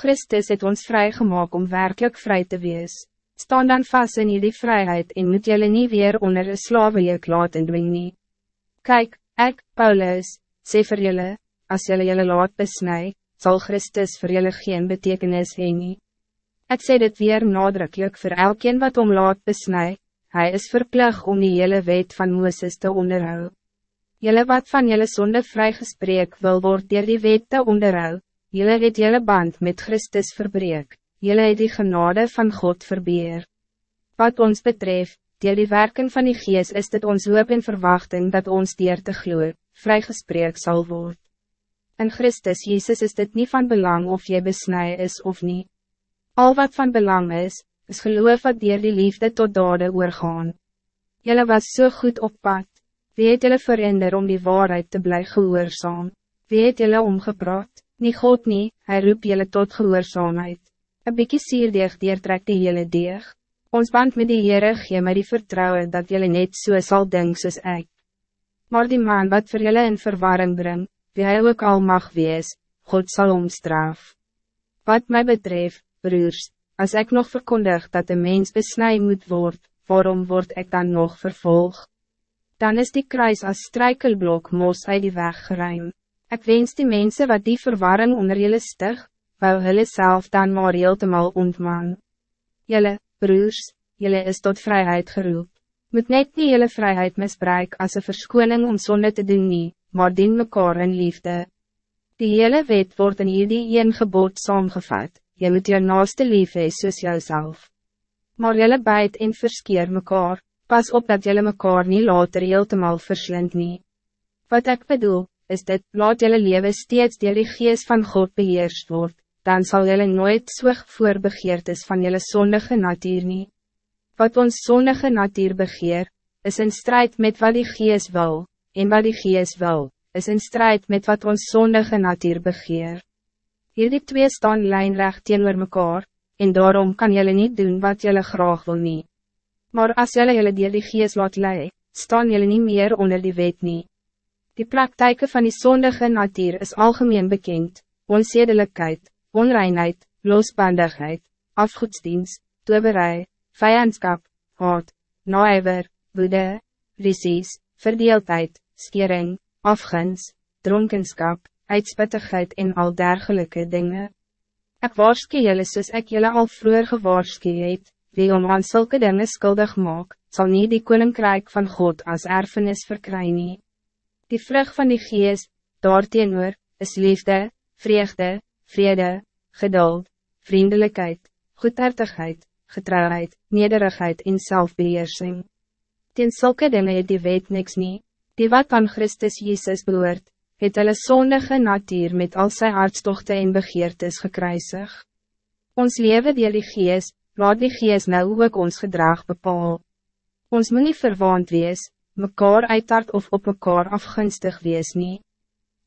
Christus het ons vrijgemaakt om werkelijk vrij te wees. Staan dan vast in die vrijheid en moet jullie niet weer onder een slavenjuk laten dwing nie. Kijk, ik, Paulus, sê vir julle, as julle julle laat besnij, zal Christus voor julle geen betekenis heen nie. Ek sê dit weer nadrukkelijk voor elkeen wat om laat besnij, hij is verplicht om die hele wet van Mooses te onderhouden. Jelle wat van jelle zonde vrijgesprek wil word dier die wet te onderhouden, Jelle het jelle band met Christus verbreek, jelle het die genade van God verbeer. Wat ons betreft, dier die werken van die gees is dit ons hoop en verwachting dat ons dier te gloer, vrygespreek zal worden. In Christus Jezus is dit niet van belang of jy besnij is of niet. Al wat van belang is, is geloof wat dier die liefde tot dade oorgaan. Jelle was zo so goed op pad, wie het jylle verander om die waarheid te bly gehoorzaam, wie het jylle omgepraat? Nie God nie, hy roep jylle tot gehoorzaamheid. Een bykie sierdeeg deertrek die jylle deeg. Ons band met die Heere gee my die vertrouwen dat jylle net so sal ding soos ek. Maar die man wat voor jylle in verwarring bring, wie hy ook al mag wees, God zal omstraf. Wat mij betreft, broers, als ik nog verkondig dat de mens besnij moet worden, waarom word ik dan nog vervolg? Dan is die kruis als strijkelblok mos uit die weg geruimd. Ik wens die mensen wat die verwarring onder jullie stig, wou hulle self dan maar heeltemal ontman. Julle, broers, julle is tot vrijheid geroep. Moet net nie julle vrijheid misbruik als een verskoning om zonde te doen nie, maar dien mekaar in liefde. Die hele wet wordt in hierdie een gebod saamgevat, jy moet jou naaste lief hee soos jouself. Maar julle bijt en verskeer mekaar, pas op dat julle mekaar niet later heeltemal verslind nie. Wat ik bedoel, is dit, laat jelle leven steeds dier die geest van God beheerst word, dan zal jelle nooit zwig voor begeertes van jelle zondige natuur nie. Wat ons zondige natuur begeer, is in strijd met wat die geest wil, en wat die geest wil, is in strijd met wat ons zondige natuur begeer. Hierdie twee staan lijnrecht teenoor mekaar, en daarom kan jelle niet doen wat jelle graag wil nie. Maar als jelle jelle dier die geest laat lei, staan jelle niet meer onder die wet nie. Die praktijken van die zondige natuur is algemeen bekend, onzedelijkheid, onreinheid, losbandigheid, afgoedsdienst, toberij, vijandskap, haat, naaiver, woede, risies, verdeeldheid, skering, afguns, dronkenskap, uitspittigheid en al dergelijke dingen. Ik waarskie jullie soos ek jullie al vroeger gewaarskie het, wie om aan zulke dingen schuldig maak, zal niet die koninkrijk van God als erfenis verkrijgen. Die vrucht van die geest, daarteenoor, is liefde, vreugde, vrede, geduld, vriendelijkheid, goedhartigheid, getrouwheid, nederigheid en zelfbeheersing. Ten sulke dinge het die wet niks nie, die wat aan Christus Jezus behoort, het hulle sondige natuur met al sy hartstochte en begeertes gekruisig. Ons leven die die geest, laat die geest nou ook ons gedrag bepaal. Ons moet nie verwaand wees, mekaar uitart of op mekaar afgunstig wees nie.